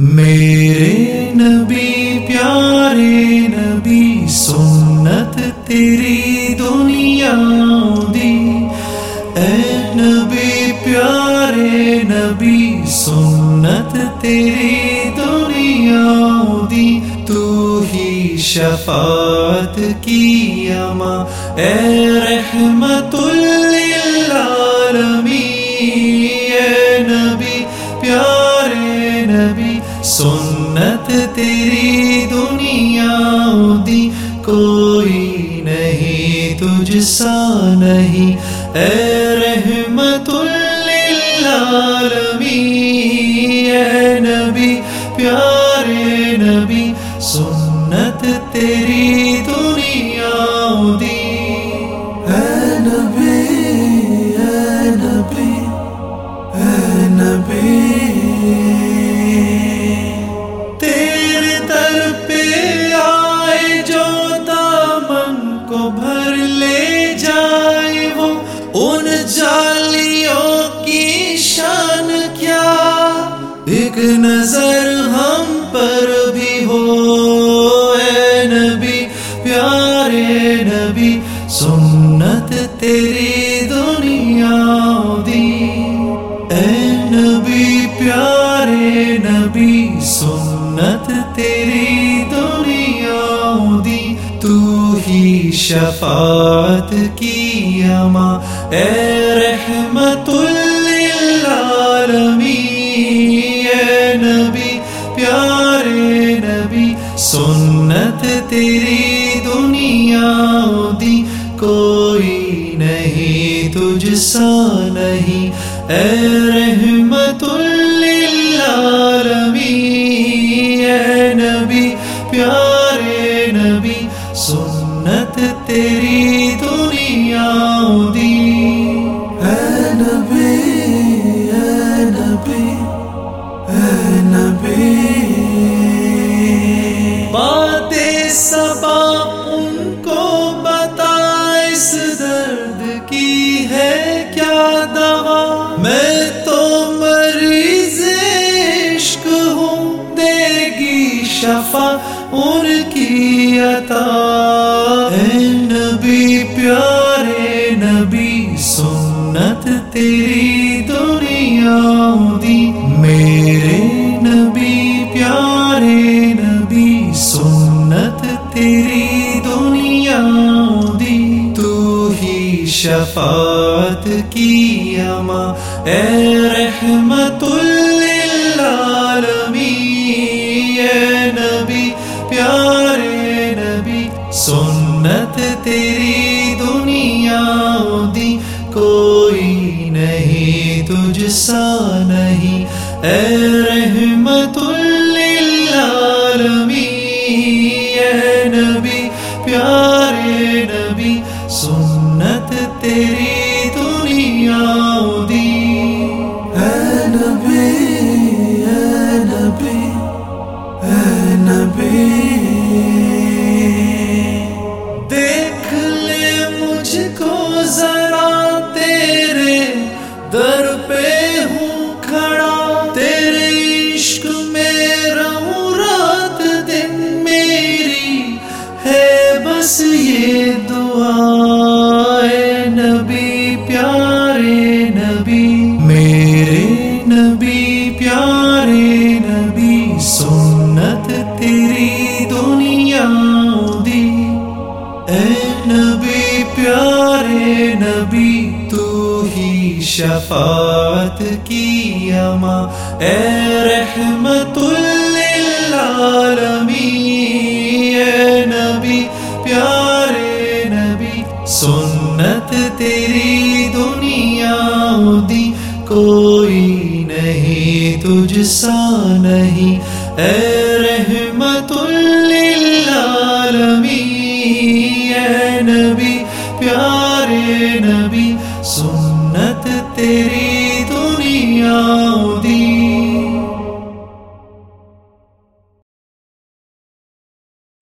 میرے نبی، پیارے نبی، سنت تیری دنیا دی۔ اے نبی، پیارے نبی، سنت تیری دنیا دی۔ تو ہی شفاعت کی اما اے رحمت اے سنت تیری دنیا دی کوئی نہیں، تجھ سا نہیں۔ اے رحمت اے نبی، پیارے نبی، سنت تیری ایک نظر ہم پر بھی ہو، اے نبی، پیارے نبی، سنت تیری دنیا دی۔ اے نبی، پیارے نبی، سنت تیری دنیا دی۔ تو ہی شفاعت کی اما اے رحمت اے سنت تیری دنیا دی کوئی نہیں، تجھ سا نہیں۔ اے رحمت اے نبی، پیارے نبی، سنت تیری دنیا دی۔ اے نبی اے نبی اے نبی۔ سبا ان کو بتا اس درد کی ہے کیا دوا؟ میں تو مریض عشق ہوں، دے گی شفا ان کی عطا۔ اے نبی، پیارے نبی، سنت تیری دنیا دی۔ شفاعت کی اما اے رحمت اے نبی، پیارے نبی، سنت تیری دنیا دی، کوئی نہیں، تجھ سا نہیں، اے رحمت اے نبی، پیارے نبی نبی، تو ہی شفاعت کی اما اے رحمت اے نبی، پیارے نبی، سنت تیری دنیا دی۔ کوئی نہیں، تجھ سا نہیں۔ اے رحمت اے نبی، پیارے نبی سنت تیری دنیا دی۔